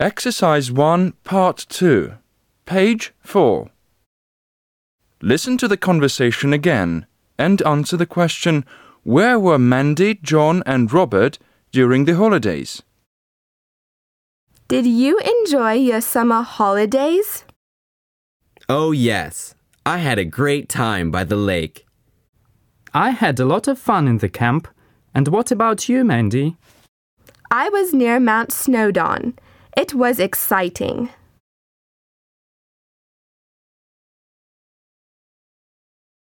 Exercise 1, Part 2, page 4. Listen to the conversation again and answer the question Where were Mandy, John, and Robert during the holidays? Did you enjoy your summer holidays? Oh, yes. I had a great time by the lake. I had a lot of fun in the camp. And what about you, Mandy? I was near Mount Snowdon. It was exciting.